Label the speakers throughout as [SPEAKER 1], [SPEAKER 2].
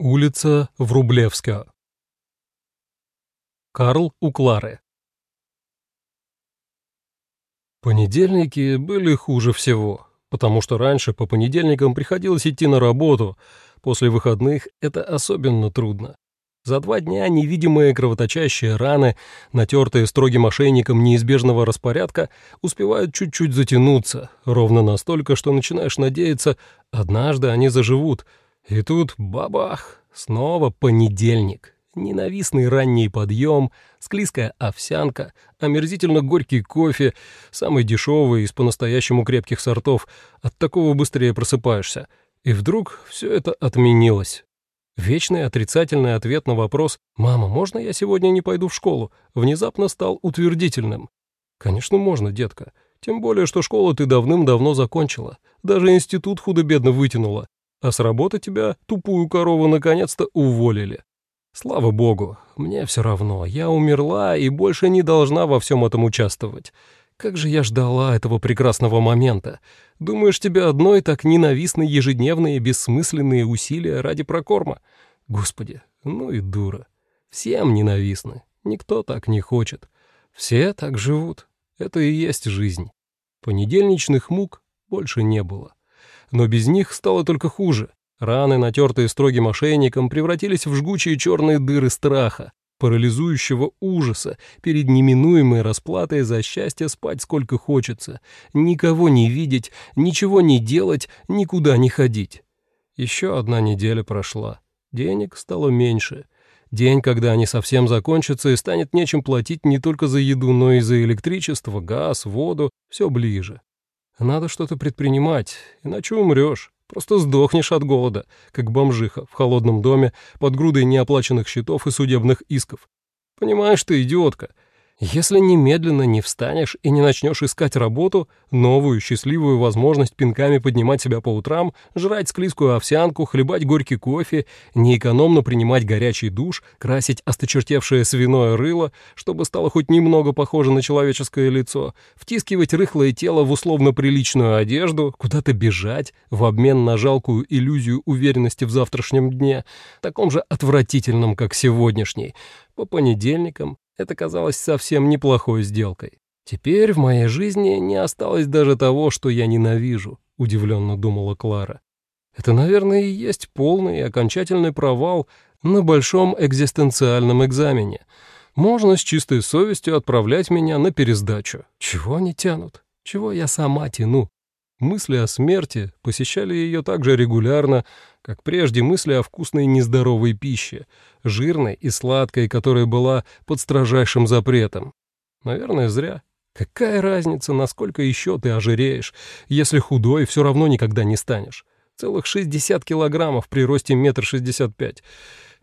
[SPEAKER 1] Улица Врублевская. Карл у Клары. Понедельники были хуже всего, потому что раньше по понедельникам приходилось идти на работу, после выходных это особенно трудно. За два дня невидимые кровоточащие раны, натертые строгим ошейником неизбежного распорядка, успевают чуть-чуть затянуться, ровно настолько, что начинаешь надеяться, однажды они заживут — и тут бабах, снова понедельник. Ненавистный ранний подъем, склизкая овсянка, омерзительно горький кофе, самый дешевый из по-настоящему крепких сортов. От такого быстрее просыпаешься. И вдруг все это отменилось. Вечный отрицательный ответ на вопрос «Мама, можно я сегодня не пойду в школу?» внезапно стал утвердительным. «Конечно, можно, детка. Тем более, что школу ты давным-давно закончила. Даже институт худо-бедно вытянула а с работы тебя, тупую корову, наконец-то уволили. Слава богу, мне все равно, я умерла и больше не должна во всем этом участвовать. Как же я ждала этого прекрасного момента. Думаешь, тебе одной так ненавистны ежедневные бессмысленные усилия ради прокорма? Господи, ну и дура. Всем ненавистны, никто так не хочет. Все так живут, это и есть жизнь. Понедельничных мук больше не было но без них стало только хуже. Раны, натертые строгим ошейником, превратились в жгучие черные дыры страха, парализующего ужаса перед неминуемой расплатой за счастье спать сколько хочется, никого не видеть, ничего не делать, никуда не ходить. Еще одна неделя прошла. Денег стало меньше. День, когда они совсем закончатся и станет нечем платить не только за еду, но и за электричество, газ, воду, все ближе. Надо что-то предпринимать, иначе умрешь. Просто сдохнешь от голода, как бомжиха в холодном доме под грудой неоплаченных счетов и судебных исков. Понимаешь ты, идиотка, если немедленно не встанешь и не начнешь искать работу, новую счастливую возможность пинками поднимать себя по утрам, жрать склизкую овсянку, хлебать горький кофе, неэкономно принимать горячий душ, красить осточертевшее свиное рыло, чтобы стало хоть немного похоже на человеческое лицо, втискивать рыхлое тело в условно приличную одежду, куда-то бежать в обмен на жалкую иллюзию уверенности в завтрашнем дне, таком же отвратительном, как сегодняшний, по понедельникам, это казалось совсем неплохой сделкой. Теперь в моей жизни не осталось даже того, что я ненавижу, удивленно думала Клара. Это, наверное, и есть полный и окончательный провал на большом экзистенциальном экзамене. Можно с чистой совестью отправлять меня на пересдачу. Чего они тянут? Чего я сама тяну? Мысли о смерти посещали ее так же регулярно, как прежде мысли о вкусной нездоровой пище, жирной и сладкой, которая была под строжайшим запретом. Наверное, зря. Какая разница, насколько еще ты ожиреешь, если худой все равно никогда не станешь? Целых 60 килограммов при росте метр шестьдесят пять.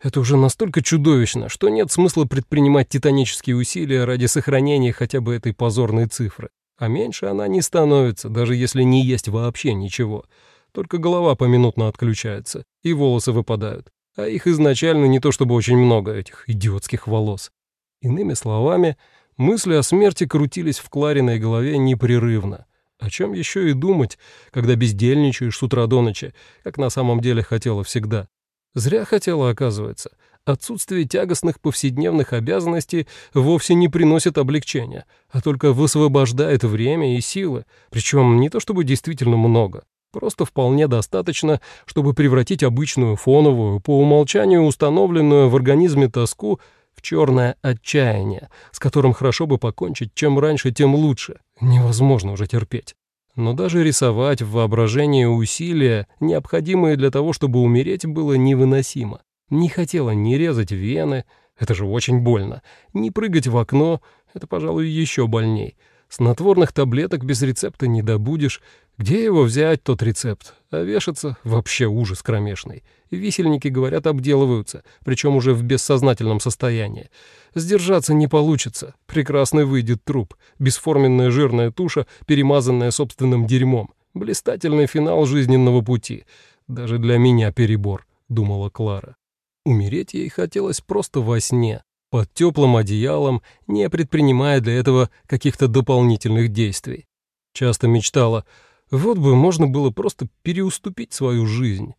[SPEAKER 1] Это уже настолько чудовищно, что нет смысла предпринимать титанические усилия ради сохранения хотя бы этой позорной цифры. А меньше она не становится, даже если не есть вообще ничего. Только голова поминутно отключается, и волосы выпадают. А их изначально не то чтобы очень много, этих идиотских волос. Иными словами, мысли о смерти крутились в Клариной голове непрерывно. О чем еще и думать, когда бездельничаешь с утра до ночи, как на самом деле хотела всегда. Зря хотела, оказывается. Отсутствие тягостных повседневных обязанностей вовсе не приносит облегчения, а только высвобождает время и силы, причем не то чтобы действительно много. Просто вполне достаточно, чтобы превратить обычную фоновую, по умолчанию установленную в организме тоску в черное отчаяние, с которым хорошо бы покончить, чем раньше, тем лучше. Невозможно уже терпеть. Но даже рисовать в воображении усилия, необходимые для того, чтобы умереть, было невыносимо. Не хотела ни резать вены, это же очень больно, ни прыгать в окно, это, пожалуй, еще больней. Снотворных таблеток без рецепта не добудешь. Где его взять, тот рецепт? А вешаться — вообще ужас кромешный. Висельники, говорят, обделываются, причем уже в бессознательном состоянии. Сдержаться не получится. Прекрасный выйдет труп. Бесформенная жирная туша, перемазанная собственным дерьмом. Блистательный финал жизненного пути. Даже для меня перебор, думала Клара. Умереть ей хотелось просто во сне, под теплым одеялом, не предпринимая для этого каких-то дополнительных действий. Часто мечтала, вот бы можно было просто переуступить свою жизнь.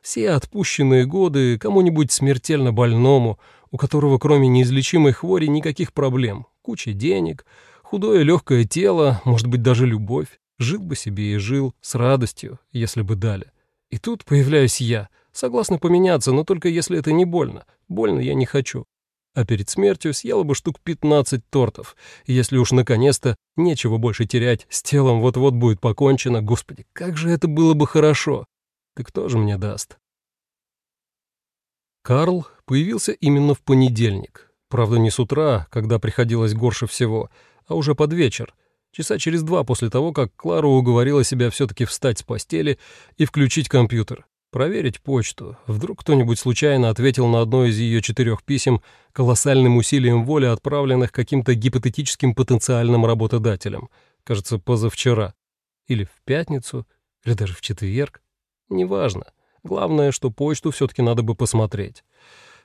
[SPEAKER 1] Все отпущенные годы кому-нибудь смертельно больному, у которого кроме неизлечимой хвори никаких проблем, куча денег, худое легкое тело, может быть, даже любовь. Жил бы себе и жил с радостью, если бы дали. И тут появляюсь я, согласна поменяться, но только если это не больно. Больно я не хочу. А перед смертью съела бы штук 15 тортов. если уж наконец-то нечего больше терять, с телом вот-вот будет покончено, господи, как же это было бы хорошо. Ты кто же мне даст? Карл появился именно в понедельник. Правда, не с утра, когда приходилось горше всего, а уже под вечер, часа через два после того, как Клара уговорила себя все-таки встать с постели и включить компьютер. Проверить почту. Вдруг кто-нибудь случайно ответил на одно из ее четырех писем колоссальным усилием воли, отправленных каким-то гипотетическим потенциальным работодателем. Кажется, позавчера. Или в пятницу, или даже в четверг. Неважно. Главное, что почту все-таки надо бы посмотреть.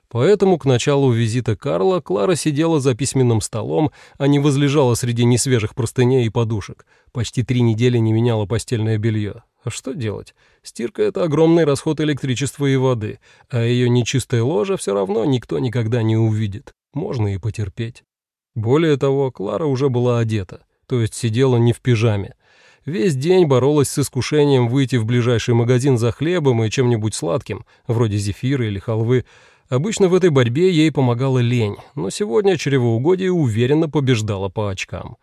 [SPEAKER 1] Поэтому к началу визита Карла Клара сидела за письменным столом, а не возлежала среди несвежих простыней и подушек. Почти три недели не меняла постельное белье. А что делать? Стирка — это огромный расход электричества и воды, а ее нечистое ложе все равно никто никогда не увидит. Можно и потерпеть. Более того, Клара уже была одета, то есть сидела не в пижаме. Весь день боролась с искушением выйти в ближайший магазин за хлебом и чем-нибудь сладким, вроде зефира или халвы. Обычно в этой борьбе ей помогала лень, но сегодня чревоугодие уверенно побеждало по очкам.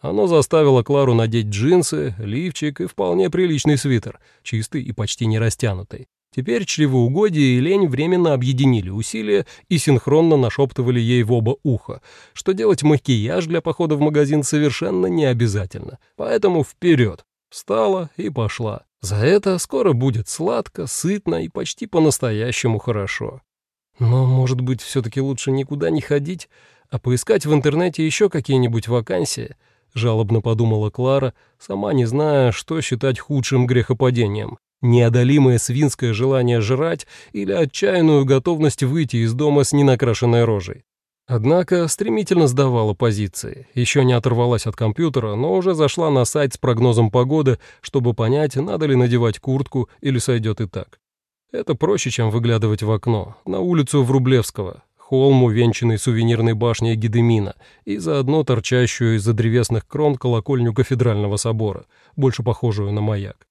[SPEAKER 1] Оно заставило Клару надеть джинсы, лифчик и вполне приличный свитер, чистый и почти не растянутый. Теперь чревоугодие и лень временно объединили усилия и синхронно нашептывали ей в оба уха, что делать макияж для похода в магазин совершенно не обязательно. Поэтому вперед. Встала и пошла. За это скоро будет сладко, сытно и почти по-настоящему хорошо. Но, может быть, все-таки лучше никуда не ходить, а поискать в интернете еще какие-нибудь вакансии —— жалобно подумала Клара, сама не зная, что считать худшим грехопадением. Неодолимое свинское желание жрать или отчаянную готовность выйти из дома с ненакрашенной рожей. Однако стремительно сдавала позиции, еще не оторвалась от компьютера, но уже зашла на сайт с прогнозом погоды, чтобы понять, надо ли надевать куртку или сойдет и так. Это проще, чем выглядывать в окно, на улицу Врублевского, холм, увенчанный сувенирной башней Гедемина, и заодно торчащую из-за древесных крон колокольню кафедрального собора, больше похожую на маяк.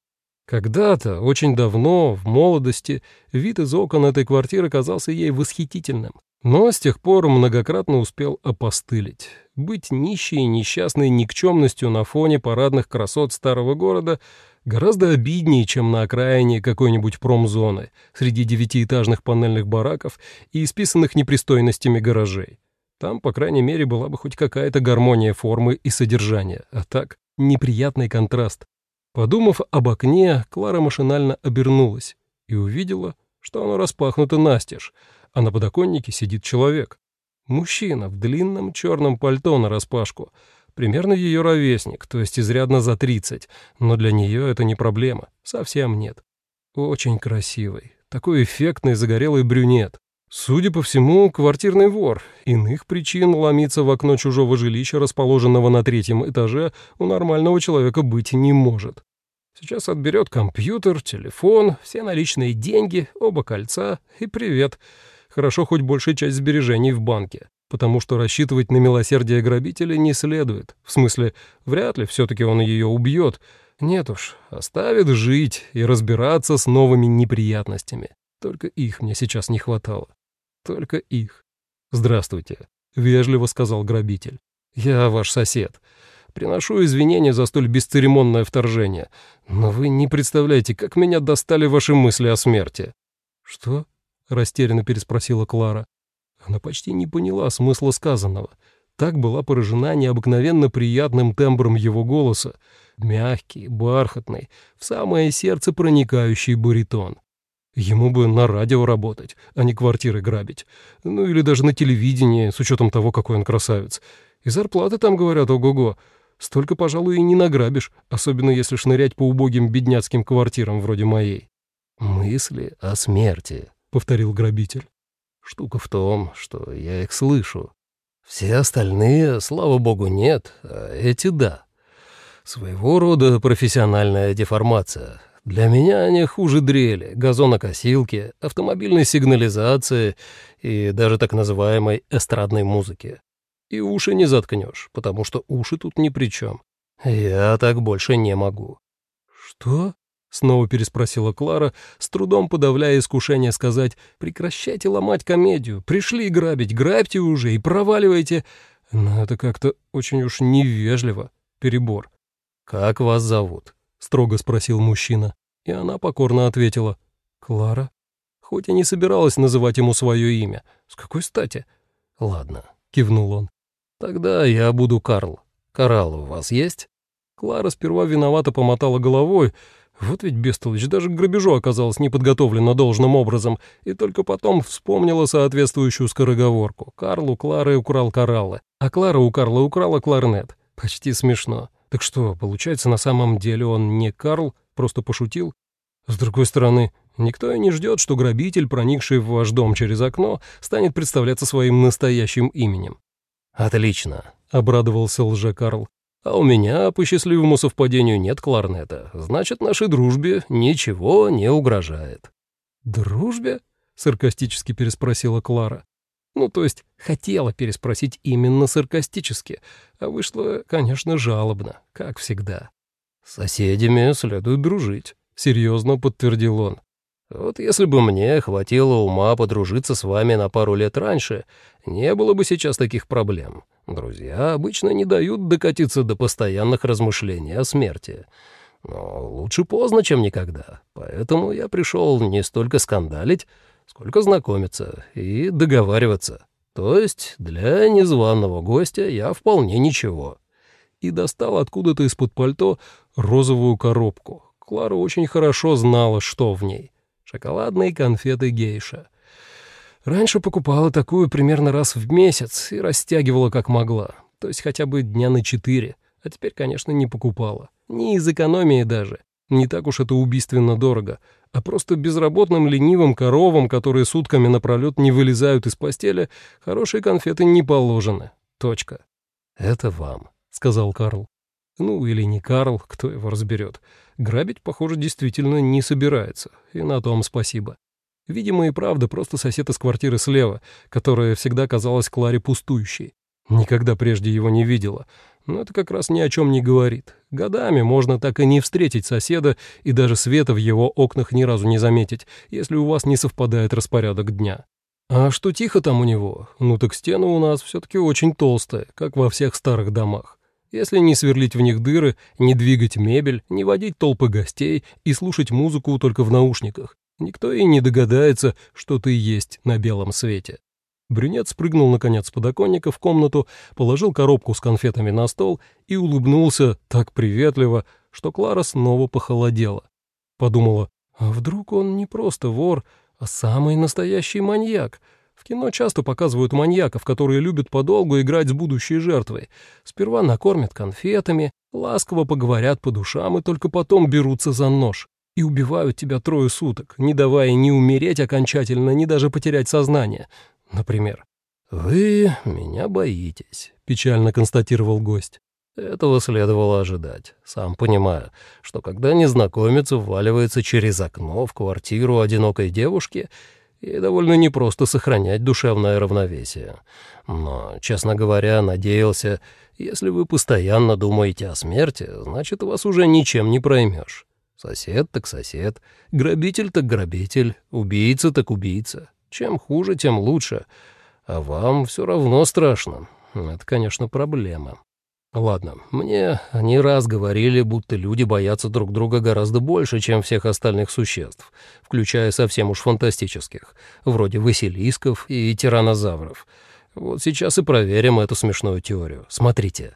[SPEAKER 1] Когда-то, очень давно, в молодости, вид из окон этой квартиры казался ей восхитительным, но с тех пор многократно успел опостылить. Быть нищей и несчастной никчемностью на фоне парадных красот старого города Гораздо обиднее, чем на окраине какой-нибудь промзоны, среди девятиэтажных панельных бараков и исписанных непристойностями гаражей. Там, по крайней мере, была бы хоть какая-то гармония формы и содержания, а так неприятный контраст. Подумав об окне, Клара машинально обернулась и увидела, что оно распахнуто настежь, а на подоконнике сидит человек. Мужчина в длинном черном пальто нараспашку — Примерно ее ровесник, то есть изрядно за 30, но для нее это не проблема, совсем нет. Очень красивый, такой эффектный загорелый брюнет. Судя по всему, квартирный вор. Иных причин ломиться в окно чужого жилища, расположенного на третьем этаже, у нормального человека быть не может. Сейчас отберет компьютер, телефон, все наличные деньги, оба кольца и привет. Хорошо хоть большая часть сбережений в банке потому что рассчитывать на милосердие грабителя не следует. В смысле, вряд ли все-таки он ее убьет. Нет уж, оставит жить и разбираться с новыми неприятностями. Только их мне сейчас не хватало. Только их. «Здравствуйте», — вежливо сказал грабитель. «Я ваш сосед. Приношу извинения за столь бесцеремонное вторжение, но вы не представляете, как меня достали ваши мысли о смерти». «Что?» — растерянно переспросила Клара. Она почти не поняла смысла сказанного. Так была поражена необыкновенно приятным тембром его голоса, мягкий, бархатный, в самое сердце проникающий баритон. Ему бы на радио работать, а не квартиры грабить. Ну или даже на телевидении, с учетом того, какой он красавец. И зарплаты там, говорят, ого-го. Столько, пожалуй, и не награбишь, особенно если шнырять по убогим бедняцким квартирам вроде моей. «Мысли о смерти», — повторил грабитель. Штука в том, что я их слышу. Все остальные, слава богу, нет, а эти — да. Своего рода профессиональная деформация. Для меня они хуже дрели, газонокосилки, автомобильной сигнализации и даже так называемой эстрадной музыки. И уши не заткнешь, потому что уши тут ни при чем. Я так больше не могу».
[SPEAKER 2] «Что?» — снова переспросила Клара, с трудом подавляя искушение сказать «Прекращайте ломать комедию, пришли грабить, грабьте уже и проваливайте». Но это как-то очень уж невежливо, перебор.
[SPEAKER 1] «Как вас зовут?» — строго спросил мужчина. И она покорно ответила «Клара». Хоть и не собиралась называть ему свое имя. С какой стати? «Ладно», — кивнул он. «Тогда я буду Карл. Коралл у вас есть?» Клара сперва виновато помотала головой. Вот ведь бестолочь, даже к грабежу оказалась неподготовлена должным образом, и только потом вспомнила соответствующую скороговорку. Карл у Клары украл кораллы, а Клара у Карла украла кларнет. Почти смешно. Так что, получается, на самом деле он не Карл, просто пошутил? С другой стороны, никто и не ждет, что грабитель, проникший в ваш дом через окно, станет представляться своим настоящим именем. «Отлично», — обрадовался лже-Карл. «А у меня, по счастливому совпадению, нет кларнета. Значит, нашей дружбе ничего не угрожает».
[SPEAKER 2] «Дружбе?» — саркастически переспросила Клара.
[SPEAKER 1] Ну, то есть хотела переспросить именно саркастически, а вышло, конечно, жалобно, как всегда. «С соседями следует дружить», — серьезно подтвердил он. Вот если бы мне хватило ума подружиться с вами на пару лет раньше, не было бы сейчас таких проблем. Друзья обычно не дают докатиться до постоянных размышлений о смерти. Но лучше поздно, чем никогда. Поэтому я пришел не столько скандалить, сколько знакомиться и договариваться. То есть для незваного гостя я вполне ничего. И достал откуда-то из-под пальто розовую коробку. Клара очень хорошо знала, что в ней шоколадные конфеты гейша. Раньше покупала такую примерно раз в месяц и растягивала как могла, то есть хотя бы дня на четыре, а теперь, конечно, не покупала. Не из экономии даже. Не так уж это убийственно дорого, а просто безработным ленивым коровам, которые сутками напролет не вылезают из постели, хорошие конфеты не положены. Точка. «Это вам», — сказал Карл. Ну, или не Карл, кто его разберет. Грабить, похоже, действительно не собирается, и на том спасибо. Видимо, и правда просто сосед из квартиры слева, которая всегда казалась Кларе пустующей. Никогда прежде его не видела, но это как раз ни о чем не говорит. Годами можно так и не встретить соседа и даже света в его окнах ни разу не заметить, если у вас не совпадает распорядок дня. А что тихо там у него? Ну так стены у нас все-таки очень толстые, как во всех старых домах. Если не сверлить в них дыры, не двигать мебель, не водить толпы гостей и слушать музыку только в наушниках, никто и не догадается, что ты есть на белом свете. Брюнет спрыгнул, наконец, с подоконника в комнату, положил коробку с конфетами на стол и улыбнулся так приветливо, что Клара снова похолодела. Подумала, а вдруг он не просто вор, а самый настоящий маньяк, кино часто показывают маньяков, которые любят подолгу играть с будущей жертвой. Сперва накормят конфетами, ласково поговорят по душам и только потом берутся за нож. И убивают тебя трое суток, не давая ни умереть окончательно, ни даже потерять сознание. Например. «Вы меня боитесь», — печально констатировал гость. Этого следовало ожидать. Сам понимаю, что когда незнакомец вваливается через окно в квартиру одинокой девушки — и довольно непросто сохранять душевное равновесие. Но, честно говоря, надеялся, если вы постоянно думаете о смерти, значит, вас уже ничем не проймешь. Сосед так сосед, грабитель так грабитель, убийца так убийца. Чем хуже, тем лучше. А вам все равно страшно. Это, конечно, проблема. Ладно, мне не раз говорили, будто люди боятся друг друга гораздо больше, чем всех остальных существ, включая совсем уж фантастических, вроде василисков и тиранозавров. Вот сейчас и проверим эту смешную теорию. Смотрите.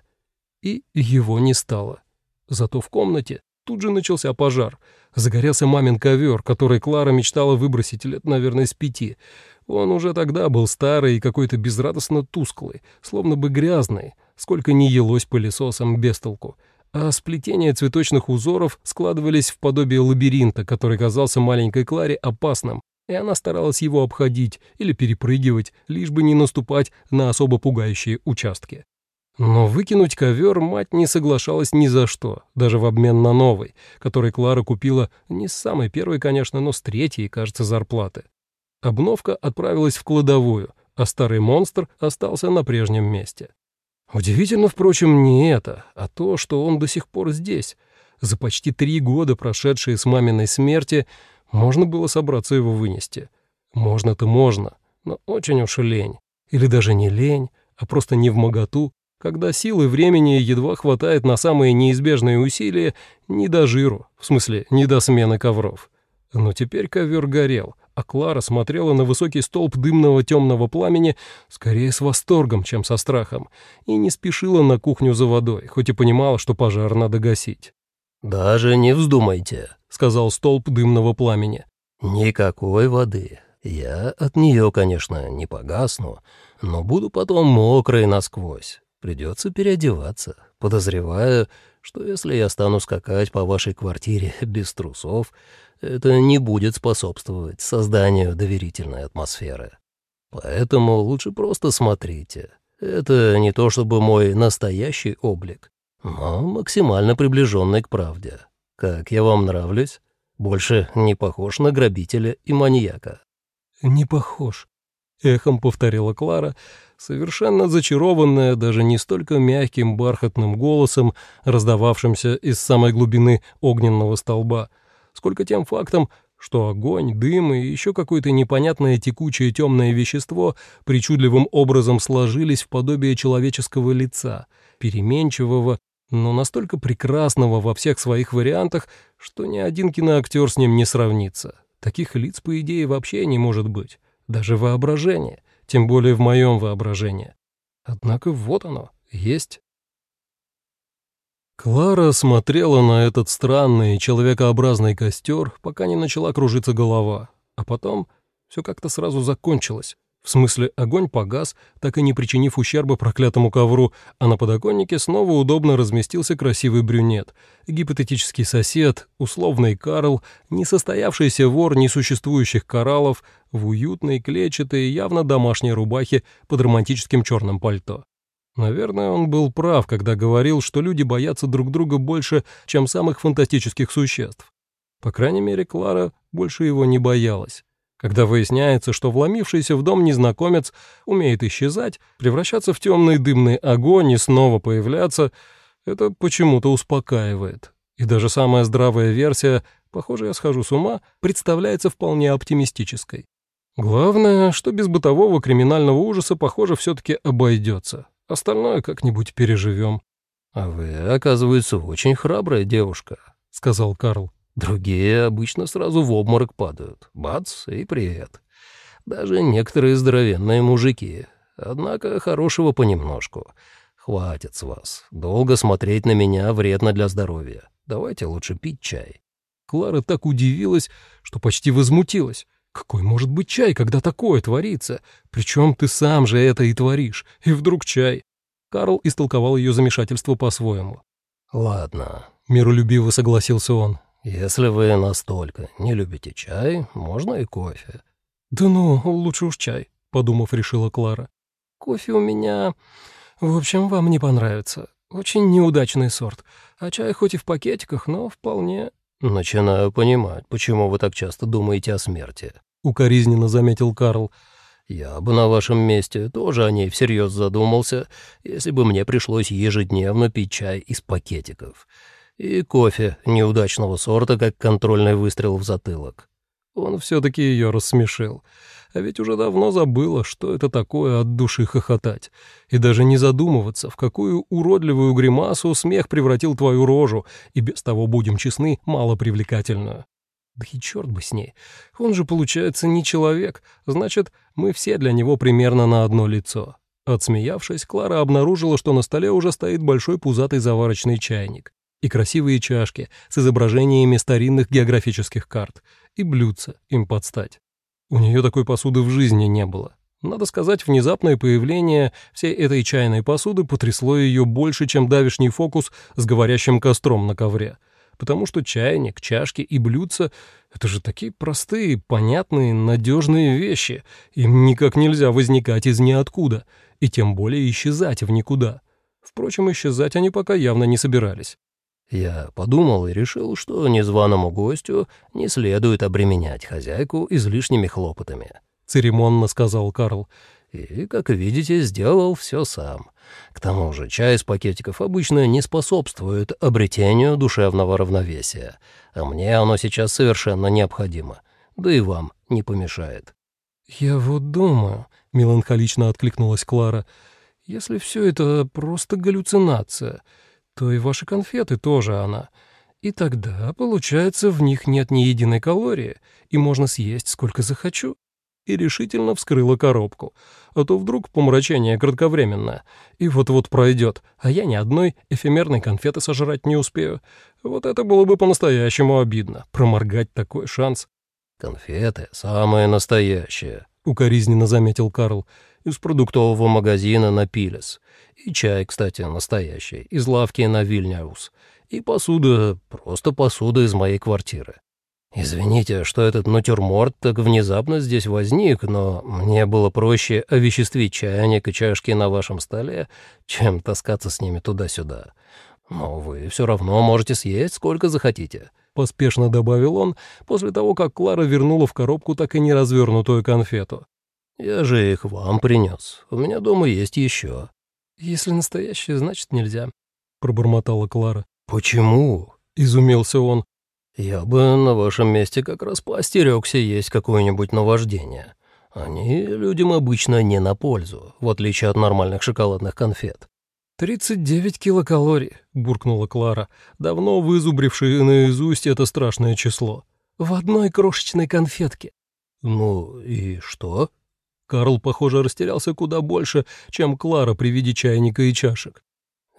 [SPEAKER 1] И его не стало. Зато в комнате тут же начался пожар. Загорелся мамин ковер, который Клара мечтала выбросить лет, наверное, с пяти. Он уже тогда был старый и какой-то безрадостно тусклый, словно бы грязный, сколько ни елось пылесосом без толку, а сплетения цветочных узоров складывались в подобие лабиринта, который казался маленькой Кларе опасным, и она старалась его обходить или перепрыгивать, лишь бы не наступать на особо пугающие участки. Но выкинуть ковер мать не соглашалась ни за что, даже в обмен на новый, который Клара купила не с самой первой, конечно, но с третьей, кажется, зарплаты. Обновка отправилась в кладовую, а старый монстр остался на прежнем месте. Удивительно, впрочем, не это, а то, что он до сих пор здесь. За почти три года, прошедшие с маминой смерти, можно было собраться его вынести. Можно-то можно, но очень уж лень. Или даже не лень, а просто не в моготу, когда силы времени едва хватает на самые неизбежные усилия не до жиру, в смысле, не до смены ковров. Но теперь ковер горел, а Клара смотрела на высокий столб дымного темного пламени скорее с восторгом, чем со страхом, и не спешила на кухню за водой, хоть и понимала, что пожар надо гасить.
[SPEAKER 3] «Даже не вздумайте», — сказал столб дымного пламени. «Никакой воды. Я от нее, конечно, не погасну, но буду потом мокрой насквозь. Придется переодеваться, подозревая, что если я стану скакать по вашей квартире без трусов, это не будет способствовать созданию доверительной атмосферы. Поэтому лучше просто смотрите. Это не то чтобы мой настоящий облик, но максимально приближенный к правде. Как я вам нравлюсь? Больше не похож на грабителя и маньяка.
[SPEAKER 1] «Не похож», — эхом повторила Клара, совершенно зачарованная даже не столько мягким бархатным голосом, раздававшимся из самой глубины огненного столба, сколько тем фактом, что огонь, дым и еще какое-то непонятное текучее темное вещество причудливым образом сложились в подобие человеческого лица, переменчивого, но настолько прекрасного во всех своих вариантах, что ни один киноактер с ним не сравнится. Таких лиц, по идее, вообще не может быть, даже воображение, тем более в моем воображении. Однако вот оно, есть. Клара смотрела на этот странный человекообразный костер, пока не начала кружиться голова, а потом все как-то сразу закончилось. В смысле, огонь погас, так и не причинив ущерба проклятому ковру, а на подоконнике снова удобно разместился красивый брюнет, гипотетический сосед, условный Карл, несостоявшийся вор несуществующих кораллов в уютной, клетчатой, явно домашней рубахе под романтическим черным пальто. Наверное, он был прав, когда говорил, что люди боятся друг друга больше, чем самых фантастических существ. По крайней мере, Клара больше его не боялась. Когда выясняется, что вломившийся в дом незнакомец умеет исчезать, превращаться в темный дымный огонь и снова появляться, это почему-то успокаивает. И даже самая здравая версия, похоже, я схожу с ума, представляется вполне оптимистической. Главное, что без бытового криминального ужаса, похоже, все-таки обойдется. Остальное как-нибудь переживем.
[SPEAKER 3] «А вы, оказывается, очень храбрая девушка», — сказал Карл. «Другие обычно сразу в обморок падают. Бац, и привет. Даже некоторые здоровенные мужики. Однако хорошего понемножку. Хватит с вас. Долго смотреть на меня вредно для здоровья. Давайте лучше пить чай».
[SPEAKER 1] Клара так удивилась, что почти возмутилась. Какой может быть чай, когда такое творится? Причем ты сам же это и творишь. И вдруг чай. Карл истолковал ее замешательство по-своему.
[SPEAKER 3] «Ладно», — миролюбиво согласился он. «Если вы настолько не любите чай, можно и кофе».
[SPEAKER 1] «Да ну, лучше уж чай», — подумав, решила Клара. «Кофе у меня... В общем, вам не понравится. Очень неудачный сорт. А чай хоть и в пакетиках, но вполне...»
[SPEAKER 3] «Начинаю понимать, почему вы так часто думаете о смерти», —
[SPEAKER 1] укоризненно заметил Карл.
[SPEAKER 3] «Я бы на вашем месте тоже о ней всерьез задумался, если бы мне пришлось ежедневно пить чай из пакетиков. И кофе неудачного сорта, как контрольный выстрел в затылок».
[SPEAKER 1] Он все-таки ее рассмешил а ведь уже давно забыла, что это такое от души хохотать, и даже не задумываться, в какую уродливую гримасу смех превратил твою рожу, и без того, будем честны, мало привлекательную. Да и черт бы с ней, он же, получается, не человек, значит, мы все для него примерно на одно лицо. Отсмеявшись, Клара обнаружила, что на столе уже стоит большой пузатый заварочный чайник и красивые чашки с изображениями старинных географических карт, и блюдца им подстать. У нее такой посуды в жизни не было. Надо сказать, внезапное появление всей этой чайной посуды потрясло ее больше, чем давишний фокус с говорящим костром на ковре. Потому что чайник, чашки и блюдца — это же такие простые, понятные, надежные вещи. Им никак нельзя возникать из ниоткуда, и тем более исчезать в никуда. Впрочем, исчезать они пока явно не собирались.
[SPEAKER 3] Я подумал и решил, что незваному гостю не следует обременять хозяйку излишними хлопотами. Церемонно сказал Карл. И, как видите, сделал все сам. К тому же чай из пакетиков обычно не способствует обретению душевного равновесия, а мне оно сейчас совершенно необходимо, да и вам не помешает.
[SPEAKER 1] «Я вот думаю», — меланхолично откликнулась Клара, — «если все это просто галлюцинация, то и ваши конфеты тоже она. И тогда, получается, в них нет ни единой калории, и можно съесть сколько захочу». И решительно вскрыла коробку. А то вдруг помрачение кратковременное, и вот-вот пройдет, а я ни одной эфемерной конфеты сожрать не успею. Вот это было бы по-настоящему обидно, проморгать такой шанс.
[SPEAKER 3] «Конфеты самые настоящие», — укоризненно заметил Карл. «Из продуктового магазина на Пилес. И чай, кстати, настоящий, из лавки на Вильняус. И посуда, просто посуда из моей квартиры. Извините, что этот натюрморт так внезапно здесь возник, но мне было проще овеществить чайник и чашки на вашем столе, чем таскаться с ними туда-сюда. Но вы все равно можете съесть сколько захотите». — поспешно добавил он, после того, как Клара вернула в коробку так и не развернутую конфету. «Я же их вам принес. У меня дома есть еще.
[SPEAKER 1] «Если настоящее, значит нельзя», — пробормотала Клара.
[SPEAKER 3] «Почему?»
[SPEAKER 1] — изумился он.
[SPEAKER 3] «Я бы на вашем месте как раз поостерегся есть какое-нибудь наваждение. Они людям обычно не на пользу, в отличие от нормальных шоколадных конфет».
[SPEAKER 1] «Тридцать девять килокалорий», — буркнула Клара, давно вызубрившая наизусть это страшное число. «В одной крошечной конфетке».
[SPEAKER 3] «Ну и что?»
[SPEAKER 1] Карл, похоже, растерялся куда больше, чем Клара при виде чайника и чашек.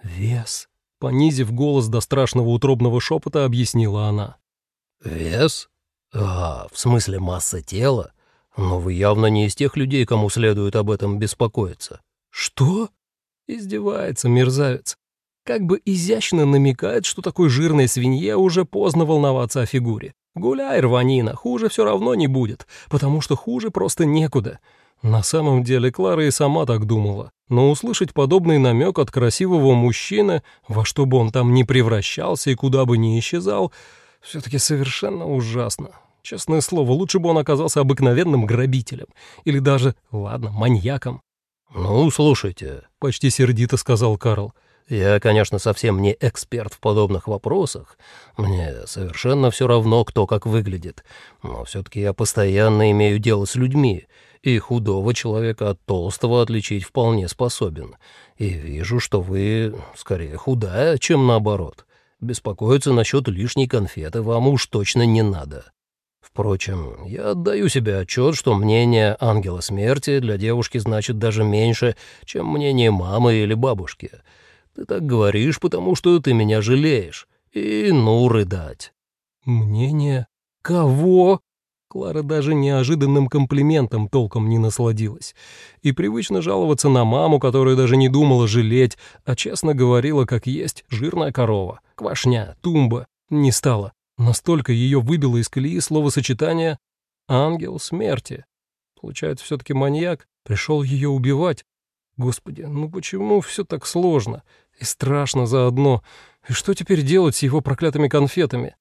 [SPEAKER 1] «Вес», — понизив голос до страшного утробного шепота, объяснила она.
[SPEAKER 3] «Вес? А, в смысле масса тела? Но вы явно не из тех людей, кому следует об этом беспокоиться».
[SPEAKER 1] «Что?» Издевается мерзавец. Как бы изящно намекает, что такой жирной свинье уже поздно волноваться о фигуре. Гуляй, рванина, хуже все равно не будет, потому что хуже просто некуда. На самом деле Клара и сама так думала, но услышать подобный намек от красивого мужчины, во что бы он там ни превращался и куда бы ни исчезал, все-таки совершенно ужасно. Честное слово, лучше бы он оказался обыкновенным грабителем или даже, ладно, маньяком.
[SPEAKER 3] «Ну, слушайте», — почти сердито сказал Карл, «я, конечно, совсем не эксперт в подобных вопросах. Мне совершенно все равно, кто как выглядит, но все-таки я постоянно имею дело с людьми» и худого человека от толстого отличить вполне способен. И вижу, что вы скорее худая, чем наоборот. Беспокоиться насчет лишней конфеты вам уж точно не надо. Впрочем, я отдаю себе отчет, что мнение ангела смерти для девушки значит даже меньше, чем мнение мамы или бабушки. Ты так говоришь, потому что ты меня жалеешь. И ну рыдать.
[SPEAKER 1] Мнение? Кого? Клара даже неожиданным комплиментом толком не насладилась. И привычно жаловаться на маму, которая даже не думала жалеть, а честно говорила, как есть, жирная корова, квашня, тумба, не стала. Настолько ее выбило из колеи словосочетание «ангел смерти». Получается, все-таки маньяк пришел ее убивать. Господи, ну почему все так сложно и страшно заодно? И что теперь делать с его проклятыми конфетами?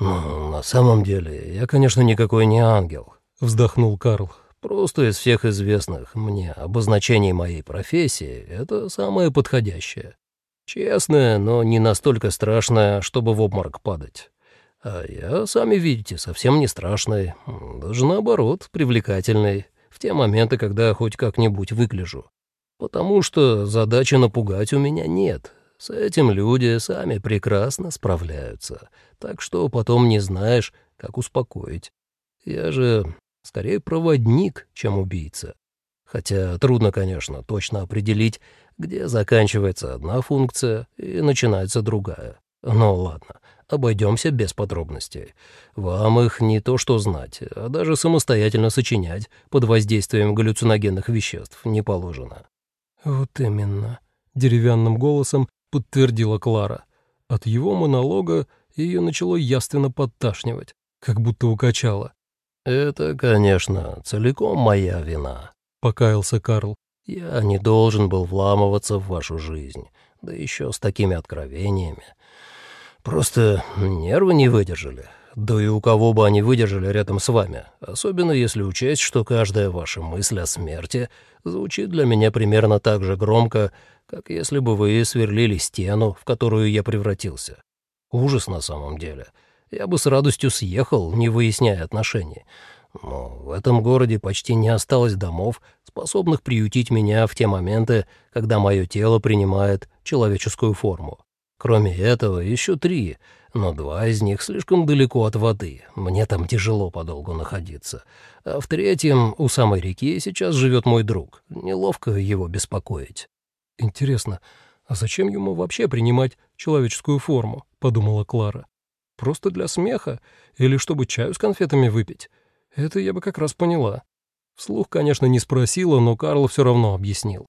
[SPEAKER 3] «Ну, на самом деле, я, конечно, никакой не ангел», — вздохнул Карл. «Просто из всех известных мне обозначений моей профессии это самое подходящее. Честное, но не настолько страшное, чтобы в обморок падать. А я, сами видите, совсем не страшный, даже наоборот, привлекательный, в те моменты, когда хоть как-нибудь выгляжу. Потому что задачи напугать у меня нет, с этим люди сами прекрасно справляются, так что потом не знаешь, как успокоить. Я же скорее проводник, чем убийца. Хотя трудно, конечно, точно определить, где заканчивается одна функция и начинается другая. Но ладно, обойдемся без подробностей. Вам их не то что знать, а даже самостоятельно сочинять под воздействием галлюциногенных веществ не положено.
[SPEAKER 1] «Вот именно», — деревянным голосом подтвердила Клара. От его монолога ее начало яственно подташнивать, как будто укачало.
[SPEAKER 3] «Это, конечно, целиком моя вина», —
[SPEAKER 1] покаялся Карл.
[SPEAKER 3] «Я не должен был вламываться в вашу жизнь. да еще с такими откровениями. Просто нервы не выдержали. Да и у кого бы они выдержали рядом с вами, особенно если учесть, что каждая ваша мысль о смерти звучит для меня примерно так же громко, как если бы вы сверлили стену, в которую я превратился. Ужас на самом деле. Я бы с радостью съехал, не выясняя отношений. Но в этом городе почти не осталось домов, способных приютить меня в те моменты, когда мое тело принимает человеческую форму. Кроме этого, еще три, но два из них слишком далеко от воды, мне там тяжело подолгу находиться. А в третьем, у самой реки, сейчас живет мой друг, неловко его беспокоить.
[SPEAKER 2] «Интересно, а зачем ему вообще принимать человеческую форму?» — подумала Клара. «Просто для смеха? Или чтобы чаю с конфетами выпить? Это я бы как раз поняла». Вслух, конечно, не спросила, но Карл все равно объяснил.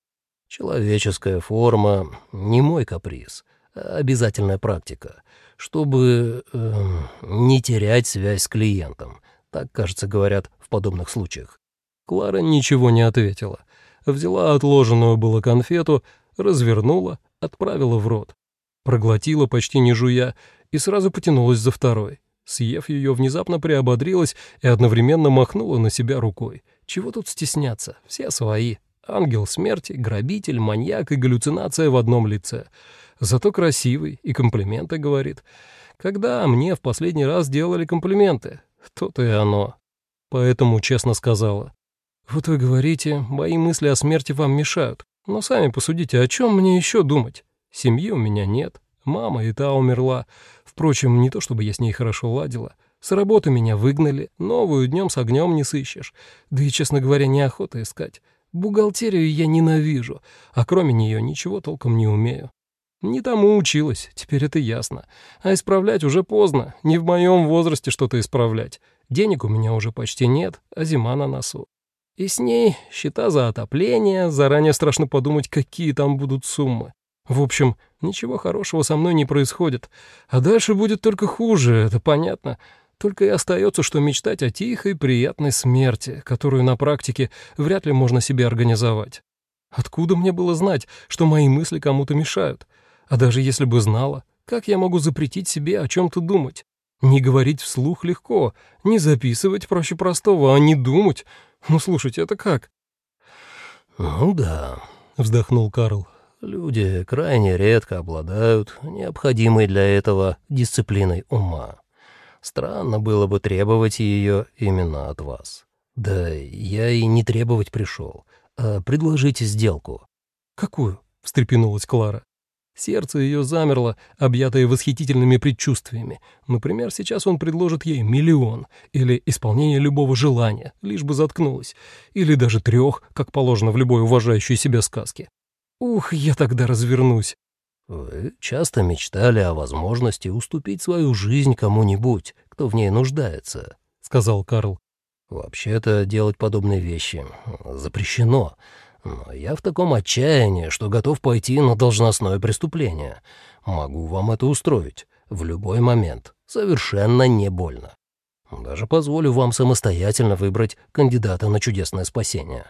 [SPEAKER 3] «Человеческая форма — не мой каприз» обязательная практика, чтобы э, не терять связь с клиентом. Так, кажется, говорят в подобных случаях.
[SPEAKER 2] Клара ничего не ответила. Взяла отложенную было конфету, развернула, отправила в рот. Проглотила, почти не жуя, и сразу потянулась за второй. Съев ее, внезапно приободрилась и одновременно махнула на себя рукой. Чего тут стесняться? Все свои. Ангел смерти, грабитель, маньяк и галлюцинация в одном лице — Зато красивый и комплименты говорит. Когда мне в последний раз делали комплименты? То-то и оно. Поэтому честно сказала. Вот вы говорите, мои мысли о смерти вам мешают. Но сами посудите, о чем мне еще думать? Семьи у меня нет. Мама и та умерла. Впрочем, не то чтобы я с ней хорошо ладила. С работы меня выгнали, новую днем с огнем не сыщешь. Да и, честно говоря, неохота искать. Бухгалтерию я ненавижу, а кроме нее ничего толком не умею. Не тому училась, теперь это ясно. А исправлять уже поздно, не в моем возрасте что-то исправлять. Денег у меня уже почти нет, а зима на носу. И с ней счета за отопление, заранее страшно подумать, какие там будут суммы. В общем, ничего хорошего со мной не происходит. А дальше будет только хуже, это понятно. Только и остается, что мечтать о тихой, приятной смерти, которую на практике вряд ли можно себе организовать. Откуда мне было знать, что мои мысли кому-то мешают? А даже если бы знала, как я могу запретить себе о чем-то думать? Не говорить вслух легко, не записывать проще простого, а не думать. Ну, слушайте, это как?
[SPEAKER 3] «Ну да», — вздохнул Карл. «Люди крайне редко обладают необходимой для этого дисциплиной ума. Странно было бы требовать ее именно от вас. Да я и не требовать пришел, а предложить сделку».
[SPEAKER 2] «Какую?» — встрепенулась Клара. Сердце ее замерло, объятое восхитительными предчувствиями. Например, сейчас он предложит ей миллион, или исполнение любого желания, лишь бы заткнулась, или даже трех, как положено в любой уважающей себя сказке. Ух, я тогда развернусь.
[SPEAKER 3] Вы часто мечтали о возможности уступить свою жизнь кому-нибудь, кто в ней нуждается, — сказал Карл. Вообще-то делать подобные вещи запрещено, — но я в таком отчаянии, что готов пойти на должностное преступление. Могу вам это устроить в любой момент, совершенно не больно. Даже позволю вам самостоятельно выбрать кандидата на чудесное спасение.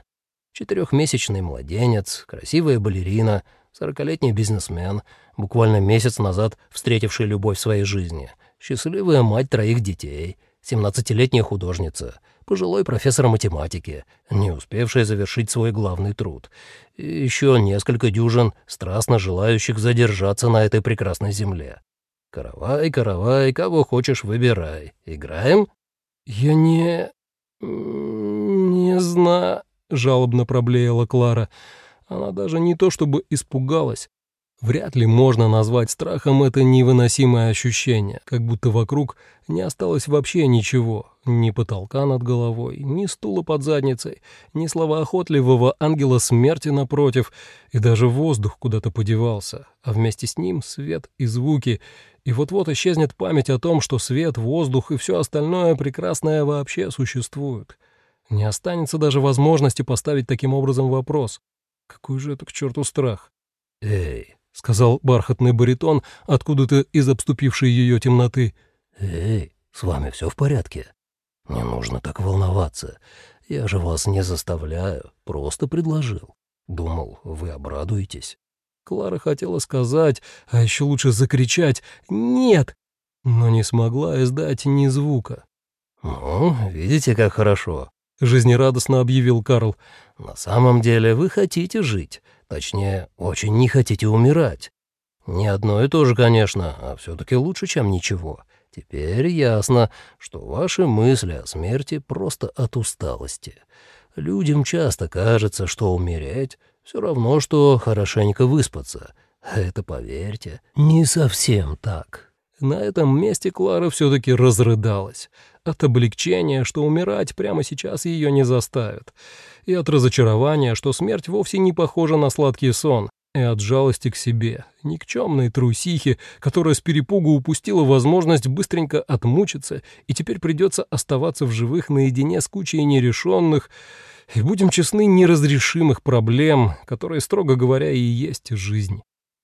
[SPEAKER 3] Четырехмесячный младенец, красивая балерина, сорокалетний бизнесмен, буквально месяц назад встретивший любовь своей жизни, счастливая мать троих детей, семнадцатилетняя художница — пожилой профессор математики, не успевший завершить свой главный труд, и еще несколько дюжин страстно желающих задержаться на этой прекрасной земле. Каравай, каравай, кого хочешь, выбирай. Играем?
[SPEAKER 2] Я не... не знаю, жалобно проблеяла Клара. Она даже не то чтобы испугалась, Вряд ли можно назвать страхом это невыносимое ощущение, как будто вокруг не осталось вообще ничего, ни потолка над головой, ни стула под задницей, ни слова охотливого ангела смерти напротив, и даже воздух куда-то подевался, а вместе с ним свет и звуки, и вот-вот исчезнет память о том, что свет, воздух и все остальное прекрасное вообще существуют. Не останется даже возможности поставить таким образом вопрос. Какой же это к черту страх?
[SPEAKER 3] «Эй, —
[SPEAKER 2] сказал бархатный баритон откуда-то из обступившей ее темноты.
[SPEAKER 3] «Эй, с вами все в порядке? Не нужно так волноваться. Я же вас не заставляю, просто предложил. Думал, вы обрадуетесь».
[SPEAKER 2] Клара хотела сказать, а еще лучше закричать «Нет!», но не смогла издать ни звука.
[SPEAKER 3] «Ну, видите, как хорошо», —
[SPEAKER 2] жизнерадостно объявил Карл.
[SPEAKER 3] «На самом деле вы хотите жить, точнее, очень не хотите умирать. Не одно и то же, конечно, а все-таки лучше, чем ничего. Теперь ясно, что ваши мысли о смерти просто от усталости. Людям часто кажется, что умереть — все равно, что хорошенько выспаться. Это, поверьте, не совсем так».
[SPEAKER 2] На этом месте Клара все-таки разрыдалась. От облегчения, что умирать прямо сейчас ее не заставят. И от разочарования, что смерть вовсе не похожа на сладкий сон. И от жалости к себе, никчемной трусихи, которая с перепугу упустила возможность быстренько отмучиться, и теперь придется оставаться в живых наедине с кучей нерешенных и, будем честны, неразрешимых проблем, которые, строго говоря, и есть жизнь.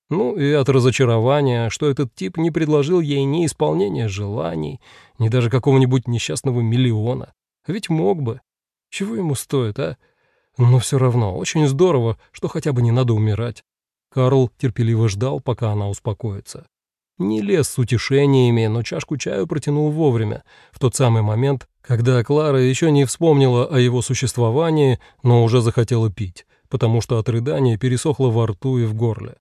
[SPEAKER 2] Ну и от разочарования, что этот тип не предложил ей ни исполнения желаний, ни даже какого-нибудь несчастного миллиона. Ведь мог бы. Чего ему стоит, а? Но все равно очень здорово, что хотя бы не надо умирать. Карл терпеливо ждал, пока она успокоится. Не лез с утешениями, но чашку чаю протянул вовремя, в тот самый момент, когда Клара еще не вспомнила о его существовании, но уже захотела пить, потому что от рыдания пересохло во рту и в горле.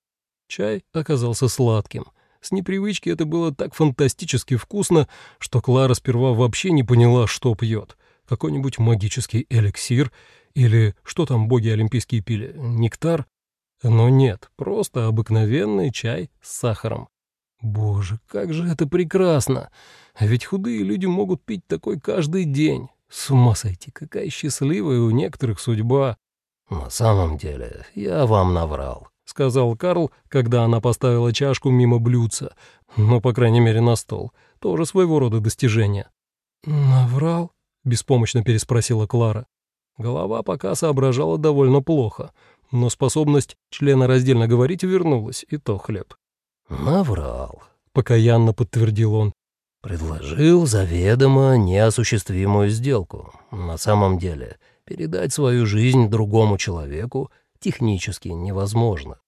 [SPEAKER 2] Чай оказался сладким. С непривычки это было так фантастически вкусно, что Клара сперва вообще не поняла, что пьет. Какой-нибудь магический эликсир или что там боги олимпийские пили, нектар? Но нет, просто обыкновенный чай с сахаром. Боже, как же это прекрасно! А ведь худые люди могут пить такой каждый день. С ума сойти, какая счастливая у некоторых судьба.
[SPEAKER 3] На самом деле, я вам наврал.
[SPEAKER 2] — сказал Карл, когда она поставила чашку мимо блюдца, ну, по крайней мере, на стол. Тоже своего рода достижение. «Наврал?» — беспомощно переспросила Клара. Голова пока соображала довольно плохо, но способность члена раздельно говорить вернулась, и то хлеб.
[SPEAKER 3] «Наврал», —
[SPEAKER 2] покаянно подтвердил он.
[SPEAKER 3] «Предложил заведомо неосуществимую сделку. На самом деле, передать свою жизнь другому человеку технически невозможно.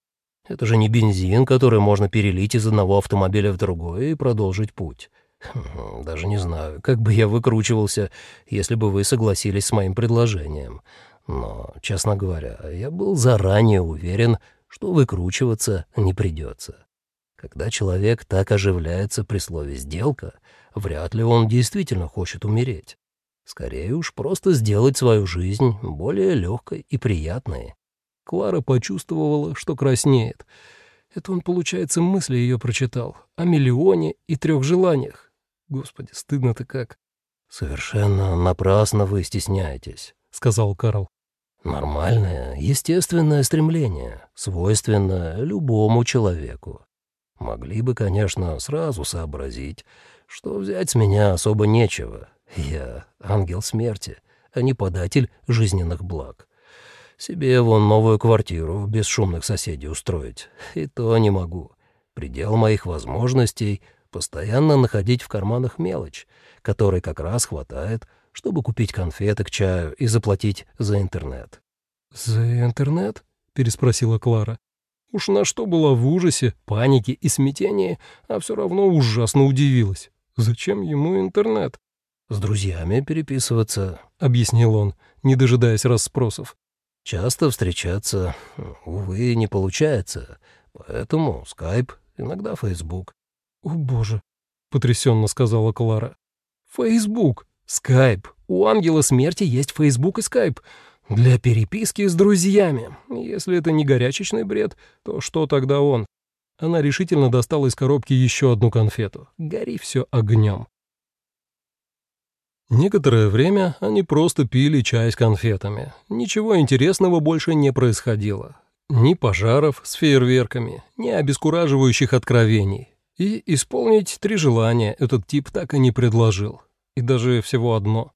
[SPEAKER 3] Это же не бензин, который можно перелить из одного автомобиля в другой и продолжить путь. Хм, даже не знаю, как бы я выкручивался, если бы вы согласились с моим предложением. Но, честно говоря, я был заранее уверен, что выкручиваться не придется. Когда человек так оживляется при слове «сделка», вряд ли он действительно хочет умереть. Скорее уж просто сделать свою жизнь более легкой и приятной.
[SPEAKER 2] Клара почувствовала, что краснеет. Это он, получается, мысли ее прочитал. О миллионе и трех желаниях. Господи, стыдно-то как.
[SPEAKER 3] «Совершенно напрасно вы стесняетесь», — сказал Карл. «Нормальное, естественное стремление, свойственное любому человеку. Могли бы, конечно, сразу сообразить, что взять с меня особо нечего. Я ангел смерти, а не податель жизненных благ. Себе вон новую квартиру без шумных соседей устроить. И то не могу. Предел моих возможностей — постоянно находить в карманах мелочь, которой как раз хватает, чтобы купить конфеты к чаю и заплатить за интернет.
[SPEAKER 2] «За интернет?» — переспросила Клара. Уж на что была в ужасе, панике и смятении, а все равно ужасно удивилась. Зачем ему интернет?
[SPEAKER 3] «С друзьями переписываться», —
[SPEAKER 2] объяснил он, не дожидаясь расспросов.
[SPEAKER 3] Часто встречаться, увы, не получается, поэтому скайп, иногда фейсбук.
[SPEAKER 2] «О, боже!» — потрясенно сказала Клара. «Фейсбук! Скайп! У ангела смерти есть фейсбук и скайп. Для переписки с друзьями. Если это не горячечный бред, то что тогда он?» Она решительно достала из коробки еще одну конфету. «Гори все огнем». Некоторое время они просто пили чай с конфетами. Ничего интересного больше не происходило. Ни пожаров с фейерверками, ни обескураживающих откровений. И исполнить три желания этот тип так и не предложил. И даже всего одно.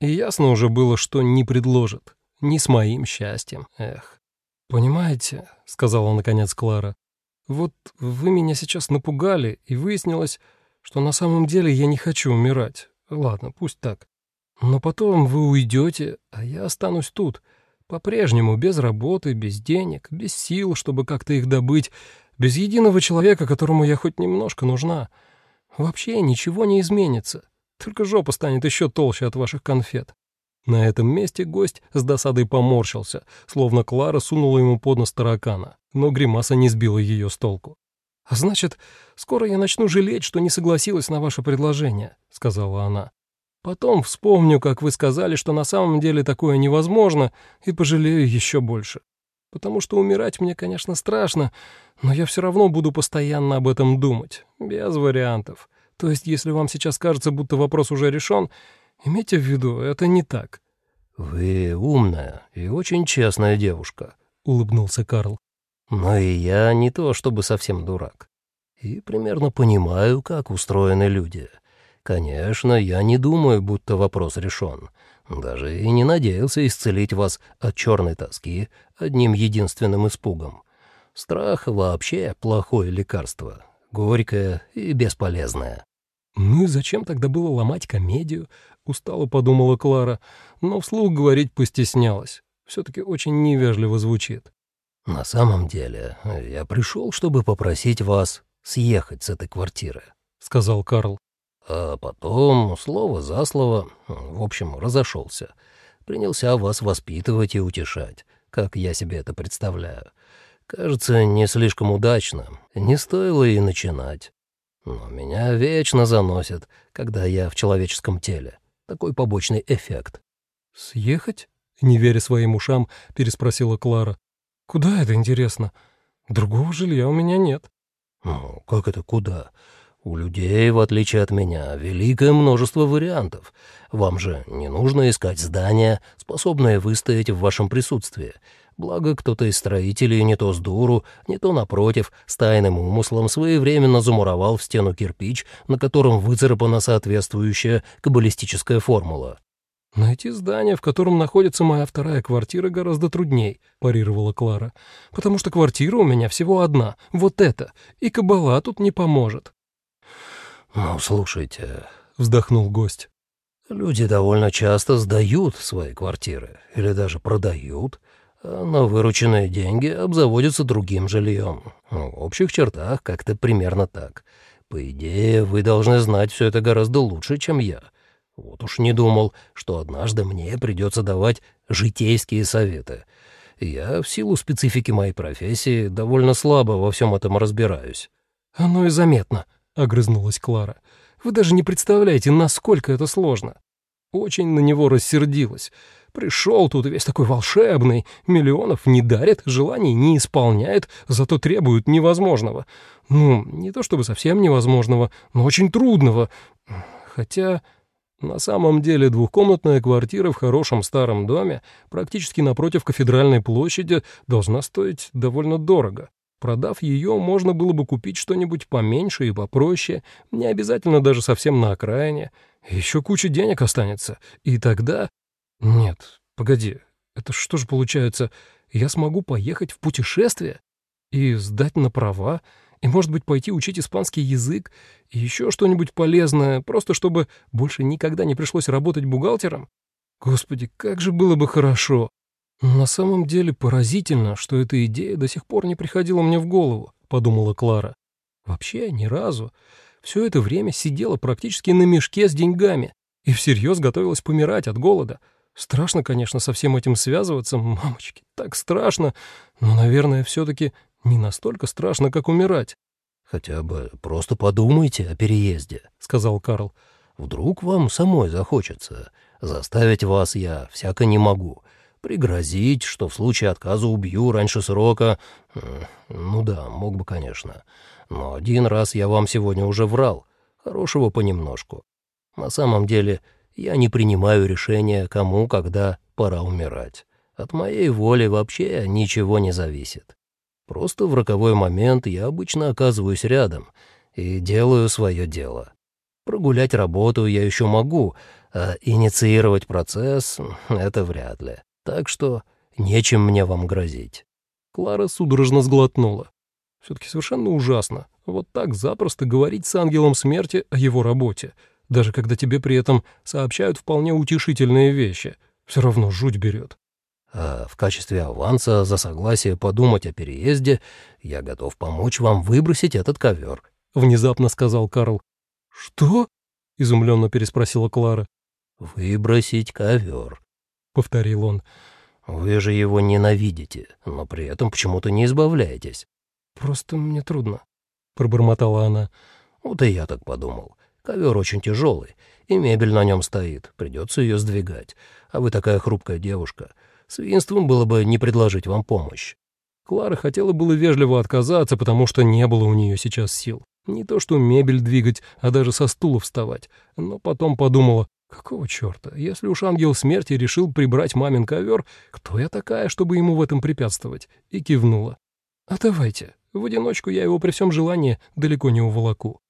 [SPEAKER 2] И ясно уже было, что не предложит. Не с моим счастьем, эх. «Понимаете», — сказала наконец Клара, — «вот вы меня сейчас напугали, и выяснилось, что на самом деле я не хочу умирать. Ладно, пусть так. Но потом вы уйдете, а я останусь тут. По-прежнему без работы, без денег, без сил, чтобы как-то их добыть, без единого человека, которому я хоть немножко нужна. Вообще ничего не изменится, только жопа станет еще толще от ваших конфет». На этом месте гость с досадой поморщился, словно Клара сунула ему под нос таракана, но гримаса не сбила ее с толку. «А значит, скоро я начну жалеть, что не согласилась на ваше предложение», — сказала она. «Потом вспомню, как вы сказали, что на самом деле такое невозможно, и пожалею еще больше. Потому что умирать мне, конечно, страшно, но я все равно буду постоянно об этом думать, без вариантов. То есть, если вам сейчас кажется, будто вопрос уже решен, имейте в виду, это не так».
[SPEAKER 3] «Вы умная и очень честная девушка», — улыбнулся Карл. Но и я не то чтобы совсем дурак. И примерно понимаю, как устроены люди. Конечно, я не думаю, будто вопрос решен. Даже и не надеялся исцелить вас от черной тоски одним единственным испугом. Страх вообще плохое лекарство, горькое и бесполезное.
[SPEAKER 2] «Ну и зачем тогда было ломать комедию?» — устало подумала Клара, но вслух говорить постеснялась. Все-таки очень невежливо звучит.
[SPEAKER 3] «На самом деле, я пришел, чтобы попросить вас съехать с этой квартиры», — сказал Карл. А потом, слово за слово, в общем, разошелся. Принялся вас воспитывать и утешать, как я себе это представляю. Кажется, не слишком удачно, не стоило и начинать. Но меня вечно заносит, когда я в человеческом теле. Такой побочный эффект.
[SPEAKER 2] «Съехать?» — не веря своим ушам, переспросила Клара. Куда это, интересно? Другого жилья у меня нет.
[SPEAKER 3] Ну, как это куда? У людей, в отличие от меня, великое множество вариантов. Вам же не нужно искать здание, способное выстоять в вашем присутствии. Благо, кто-то из строителей не то с дуру, не то, напротив, с тайным умыслом своевременно замуровал в стену кирпич, на котором выцарапана соответствующая каббалистическая формула.
[SPEAKER 2] «Найти здание, в котором находится моя вторая квартира, гораздо трудней», — парировала Клара. «Потому что квартира у меня всего одна, вот эта, и кабала тут не поможет».
[SPEAKER 3] «Ну, слушайте», — вздохнул гость, — «люди довольно часто сдают свои квартиры или даже продают, а на вырученные деньги обзаводятся другим жильем. Ну, в общих чертах как-то примерно так. По идее, вы должны знать все это гораздо лучше, чем я». Вот уж не думал, что однажды мне придется давать житейские советы. Я в силу специфики моей профессии довольно слабо во всем этом разбираюсь.
[SPEAKER 2] «Оно и заметно», — огрызнулась Клара. «Вы даже не представляете, насколько это сложно». Очень на него рассердилась. Пришел тут весь такой волшебный, миллионов не дарит, желаний не исполняет, зато требует невозможного. Ну, не то чтобы совсем невозможного, но очень трудного. Хотя на самом деле двухкомнатная квартира в хорошем старом доме, практически напротив кафедральной площади, должна стоить довольно дорого. Продав ее, можно было бы купить что-нибудь поменьше и попроще, не обязательно даже совсем на окраине. Еще куча денег останется. И тогда... Нет, погоди, это что же получается? Я смогу поехать в путешествие и сдать на права, и, может быть, пойти учить испанский язык и еще что-нибудь полезное, просто чтобы больше никогда не пришлось работать бухгалтером? Господи, как же было бы хорошо! На самом деле поразительно, что эта идея до сих пор не приходила мне в голову, подумала Клара. Вообще ни разу. Все это время сидела практически на мешке с деньгами и всерьез готовилась помирать от голода. Страшно, конечно, со всем этим связываться, мамочки, так страшно, но, наверное, все-таки не настолько страшно, как умирать.
[SPEAKER 3] «Хотя бы просто подумайте о переезде», — сказал Карл. «Вдруг вам самой захочется. Заставить вас я всяко не могу. Пригрозить, что в случае отказа убью раньше срока... Ну да, мог бы, конечно. Но один раз я вам сегодня уже врал. Хорошего понемножку. На самом деле, я не принимаю решения, кому, когда пора умирать. От моей воли вообще ничего не зависит. Просто в роковой момент я обычно оказываюсь рядом и делаю свое дело. Прогулять работу я еще могу, а инициировать процесс — это вряд ли. Так что нечем мне вам грозить».
[SPEAKER 2] Клара судорожно сглотнула. Все-таки совершенно ужасно. Вот так запросто говорить с ангелом смерти о его работе, даже когда тебе при этом сообщают вполне утешительные вещи. Все равно жуть берет.
[SPEAKER 3] А в качестве аванса за согласие подумать о переезде я готов помочь вам выбросить этот ковер», —
[SPEAKER 2] внезапно сказал Карл. «Что?» — изумленно переспросила Клара.
[SPEAKER 3] «Выбросить ковер», — повторил он. «Вы же его ненавидите, но при этом почему-то не избавляетесь».
[SPEAKER 2] «Просто мне трудно», — пробормотала она.
[SPEAKER 3] «Вот и я так подумал. Ковер очень тяжелый, и мебель на нем стоит, придется ее сдвигать. А вы такая хрупкая девушка. Свинством было бы не предложить вам помощь».
[SPEAKER 2] Клара хотела было вежливо отказаться, потому что не было у нее сейчас сил. Не то что мебель двигать, а даже со стула вставать. Но потом подумала, какого черта, если уж ангел смерти решил прибрать мамин ковер, кто я такая, чтобы ему в этом препятствовать? И кивнула. А давайте, в одиночку я его при всем желании далеко не уволоку.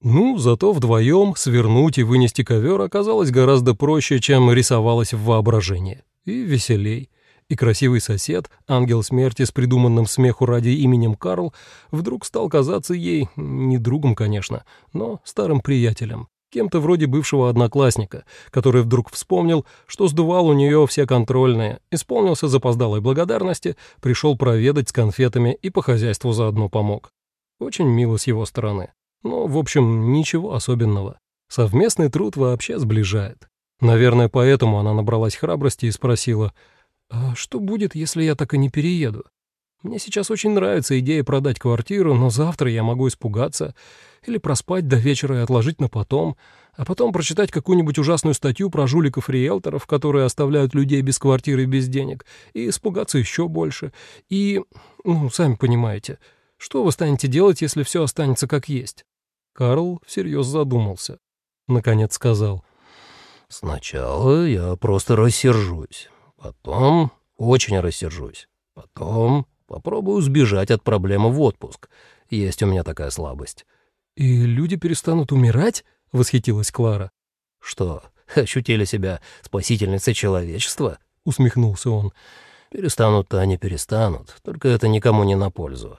[SPEAKER 2] Ну, зато вдвоем свернуть и вынести ковер оказалось гораздо проще, чем рисовалось в воображении. И веселей. И красивый сосед, ангел смерти с придуманным смеху ради именем Карл, вдруг стал казаться ей, не другом, конечно, но старым приятелем, кем-то вроде бывшего одноклассника, который вдруг вспомнил, что сдувал у нее все контрольные, исполнился запоздалой благодарности, пришел проведать с конфетами и по хозяйству заодно помог. Очень мило с его стороны. Но, в общем, ничего особенного. Совместный труд вообще сближает. Наверное, поэтому она набралась храбрости и спросила — «А что будет, если я так и не перееду? Мне сейчас очень нравится идея продать квартиру, но завтра я могу испугаться или проспать до вечера и отложить на потом, а потом прочитать какую-нибудь ужасную статью про жуликов-риэлторов, которые оставляют людей без квартиры и без денег, и испугаться еще больше. И, ну, сами понимаете, что вы станете делать, если все останется как есть?» Карл всерьез задумался. Наконец сказал.
[SPEAKER 3] «Сначала я просто рассержусь». Потом очень рассержусь. Потом попробую сбежать от проблемы в отпуск. Есть у меня такая слабость».
[SPEAKER 2] «И люди перестанут умирать?» — восхитилась Клара.
[SPEAKER 3] «Что, ощутили себя спасительницей человечества?» — усмехнулся он. «Перестанут-то они перестанут, только это никому не на пользу.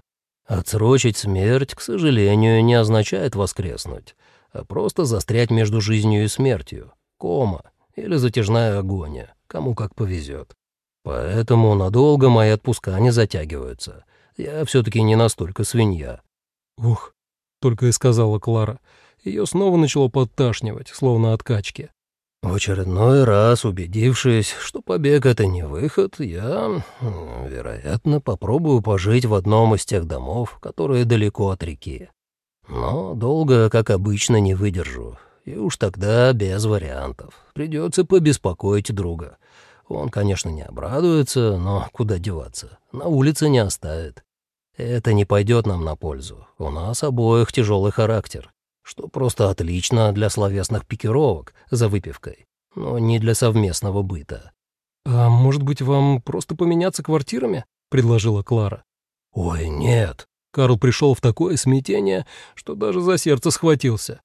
[SPEAKER 3] Отсрочить смерть, к сожалению, не означает воскреснуть, а просто застрять между жизнью и смертью, кома или затяжная агония кому как повезет. Поэтому надолго мои отпуска не затягиваются. Я все-таки не настолько свинья».
[SPEAKER 2] «Ух», — только и сказала Клара. Ее снова начало подташнивать, словно от качки.
[SPEAKER 3] В очередной раз, убедившись, что побег — это не выход, я, вероятно, попробую пожить в одном из тех домов, которые далеко от реки. Но долго, как обычно, не выдержу. И уж тогда без вариантов. Придется побеспокоить друга. Он, конечно, не обрадуется, но куда деваться? На улице не оставит. Это не пойдет нам на пользу. У нас обоих тяжелый характер, что просто отлично для словесных пикировок за выпивкой, но не для совместного быта.
[SPEAKER 2] «А может быть, вам просто поменяться квартирами?» — предложила Клара.
[SPEAKER 3] «Ой, нет».
[SPEAKER 2] Карл пришел в такое смятение, что даже за сердце схватился.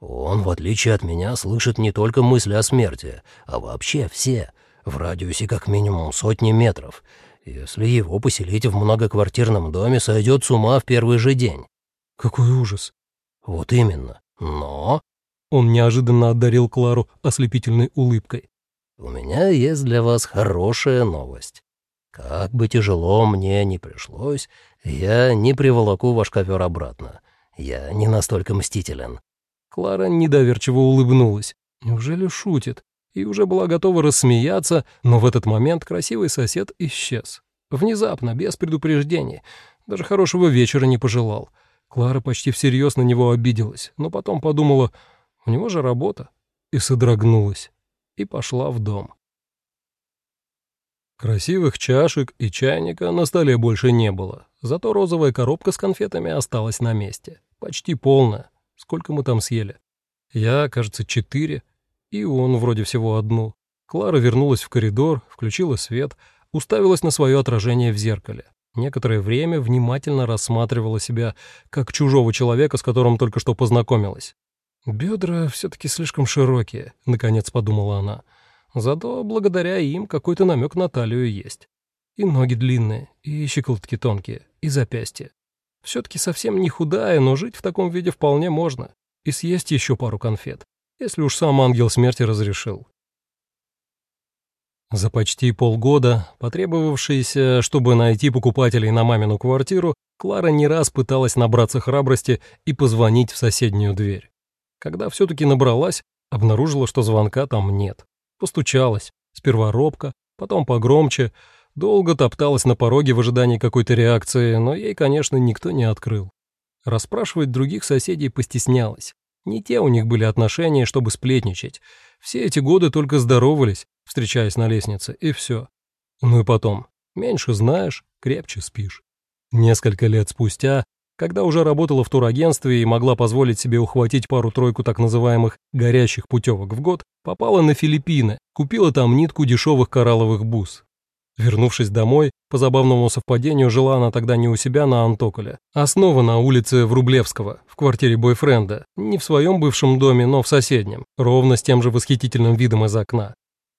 [SPEAKER 3] Он, в отличие от меня, слышит не только мысли о смерти, а вообще все, в радиусе как минимум сотни метров. Если его поселить в многоквартирном доме, сойдет с ума в первый же день.
[SPEAKER 2] Какой ужас.
[SPEAKER 3] Вот именно. Но...
[SPEAKER 2] Он неожиданно одарил Клару ослепительной улыбкой.
[SPEAKER 3] «У меня есть для вас хорошая новость. Как бы тяжело мне ни пришлось, я не приволоку ваш ковер обратно. Я не настолько мстителен.
[SPEAKER 2] Клара недоверчиво улыбнулась. Неужели шутит? И уже была готова рассмеяться, но в этот момент красивый сосед исчез. Внезапно, без предупреждения. Даже хорошего вечера не пожелал. Клара почти всерьез на него обиделась, но потом подумала, у него же работа. И содрогнулась. И пошла в дом. Красивых чашек и чайника на столе больше не было, зато розовая коробка с конфетами осталась на месте, почти полная. Сколько мы там съели? Я, кажется, четыре, и он вроде всего одну. Клара вернулась в коридор, включила свет, уставилась на свое отражение в зеркале. Некоторое время внимательно рассматривала себя как чужого человека, с которым только что познакомилась. «Бедра все-таки слишком широкие», — наконец подумала она. «Зато благодаря им какой-то намек на талию есть. И ноги длинные, и щиколотки тонкие, и запястья. Все-таки совсем не худая, но жить в таком виде вполне можно. И съесть еще пару конфет, если уж сам ангел смерти разрешил.
[SPEAKER 1] За почти полгода, потребовавшиеся, чтобы найти покупателей на мамину квартиру, Клара не раз пыталась набраться храбрости и позвонить в соседнюю дверь. Когда все-таки набралась, обнаружила, что звонка там нет. Постучалась, сперва робко, потом погромче, долго топталась на пороге в ожидании какой-то реакции, но ей, конечно, никто не открыл. Расспрашивать других соседей постеснялась. Не те у них были отношения, чтобы сплетничать. Все эти годы только здоровались, встречаясь на лестнице, и все. Ну и потом, меньше знаешь, крепче спишь. Несколько лет спустя, когда уже работала в турагентстве и могла позволить себе ухватить пару-тройку так называемых «горящих путевок» в год, попала на Филиппины, купила там нитку дешевых коралловых бус. Вернувшись домой, по забавному совпадению жила она тогда не у себя на Антоколе, а снова на улице Врублевского, в квартире бойфренда, не в своем бывшем доме, но в соседнем, ровно с тем же восхитительным видом из окна.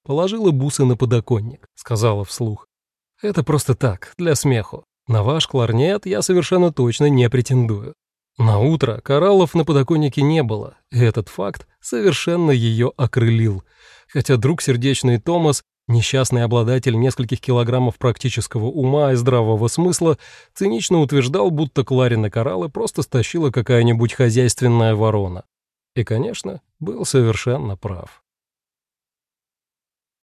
[SPEAKER 1] Положила бусы на подоконник, сказала вслух. «Это просто так, для смеху. На ваш кларнет я совершенно точно не претендую. На утро кораллов на подоконнике не было, и этот факт совершенно ее окрылил. Хотя друг сердечный Томас, несчастный обладатель нескольких килограммов практического ума и здравого смысла, цинично утверждал, будто Кларины кораллы просто стащила какая-нибудь хозяйственная ворона. И, конечно, был совершенно прав.